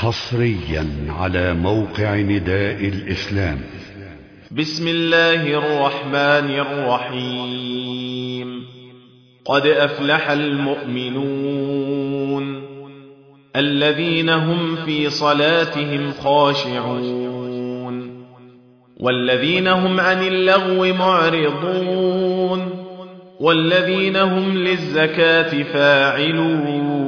حصريا على موقع نداء الإسلام. بسم الله الرحمن الرحيم. قد أفلح المؤمنون الذين هم في صلاتهم خاشعون والذين هم عن اللغو معرضون والذين هم للزكاة فاعلون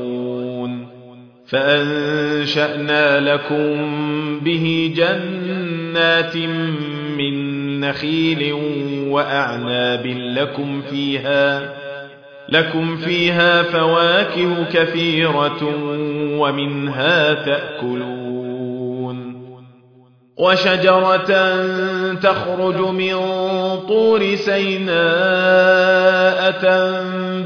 فأنشأنا لكم به جنات من نخيل وأعناب لكم فيها لكم فيها فواكه كثيرة ومنها تأكلون. وشجرة تخرج من طور سيناء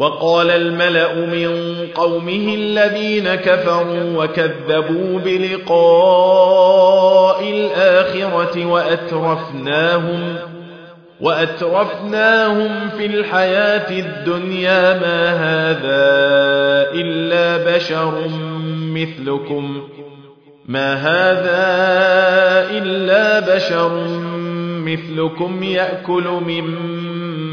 وقال الملأ من قومه الذين كفروا وكذبوا بلقاء الآخرة وأترفناهم وأترفناهم في الحياة الدنيا ما هذا إلا بشر مثلكم ما هذا إلا بشر مثلكم يأكل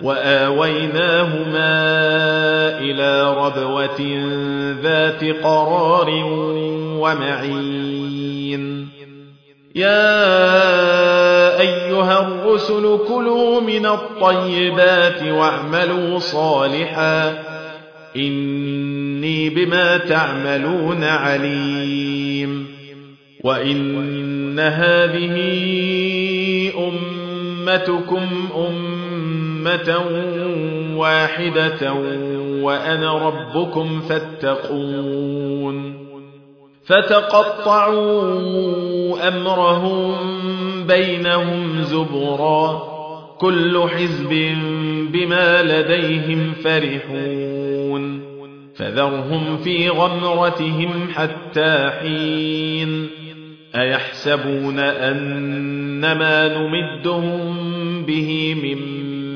وآويناهما إلى ربوة ذات قرار ومعين. يا أيها الرسل كلوا من الطيبات واعملوا صالحا. إني بما تعملون عليم. وإن هذه أمتكم أمة واحدة وأنا ربكم فاتقون. فتقطعوا أمرهم بينهم زبرا. كل حزب بما لديهم فرحون. فذرهم في غمرتهم حتى حين. أيحسبون أنما نمدهم به من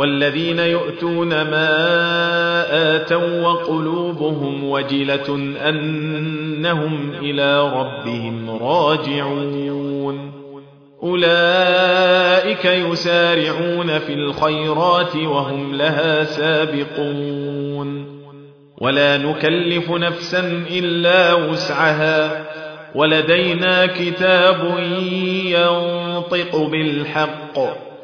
والذين يؤتون ما آتوا وقلوبهم وجلة أنهم إلى ربهم راجعون. أولئك يسارعون في الخيرات وهم لها سابقون. ولا نكلف نفسا إلا وسعها. ولدينا كتاب ينطق بالحق.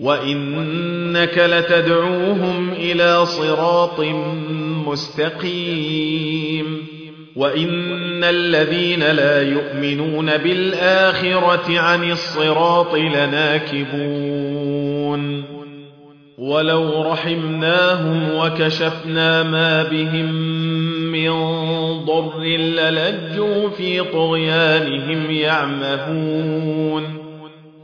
وإنك لتدعوهم إلى صراط مستقيم وإن الذين لا يؤمنون بالآخرة عن الصراط لناكبون ولو رحمناهم وكشفنا ما بهم من ضر للجوا في طغيانهم يعمهون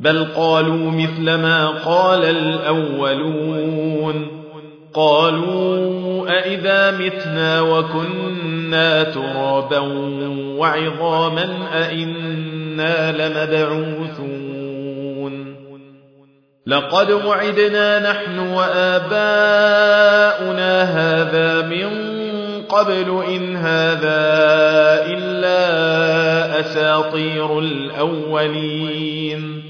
بل قالوا مثل ما قال الأولون قالوا أئذا متنا وكنا ترابا وعظاما أئنا لمبعوثون لقد وعدنا نحن وآباؤنا هذا من قبل إن هذا إلا أساطير الأولين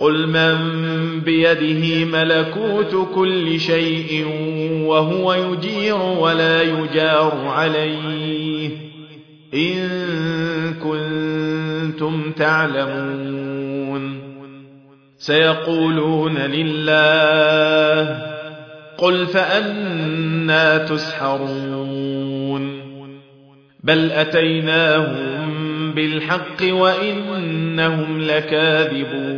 قل من بيده ملكوت كل شيء وهو يجير ولا يجار عليه إن كنتم تعلمون سيقولون لله قل فأنا تسحرون بل أتيناهم بالحق وإنهم لكاذبون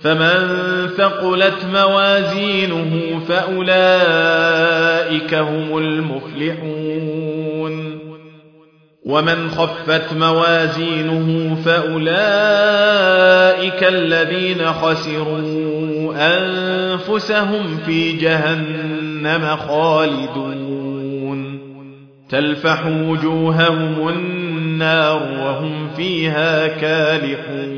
فمن ثقلت موازينه فأولئك هم المفلحون. ومن خفت موازينه فأولئك الذين خسروا أنفسهم في جهنم خالدون. تلفح وجوههم النار وهم فيها كالحون.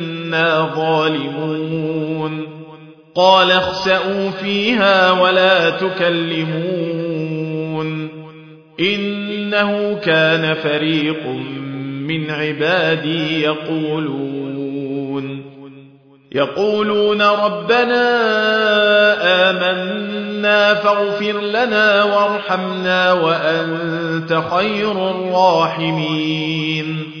فإنا ظالمون قال اخسأوا فيها ولا تكلمون إنه كان فريق من عبادي يقولون يقولون ربنا آمنا فاغفر لنا وارحمنا وأنت خير الراحمين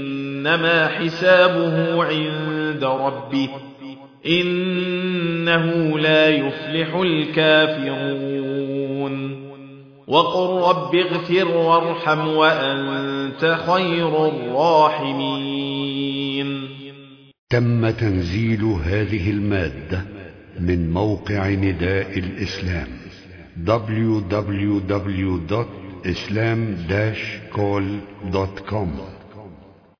فإنما حسابه عند ربه إنه لا يفلح الكافرون. وقل رب اغفر وارحم وأنت خير الراحمين. تم تنزيل هذه المادة من موقع نداء الإسلام www.islam-call.com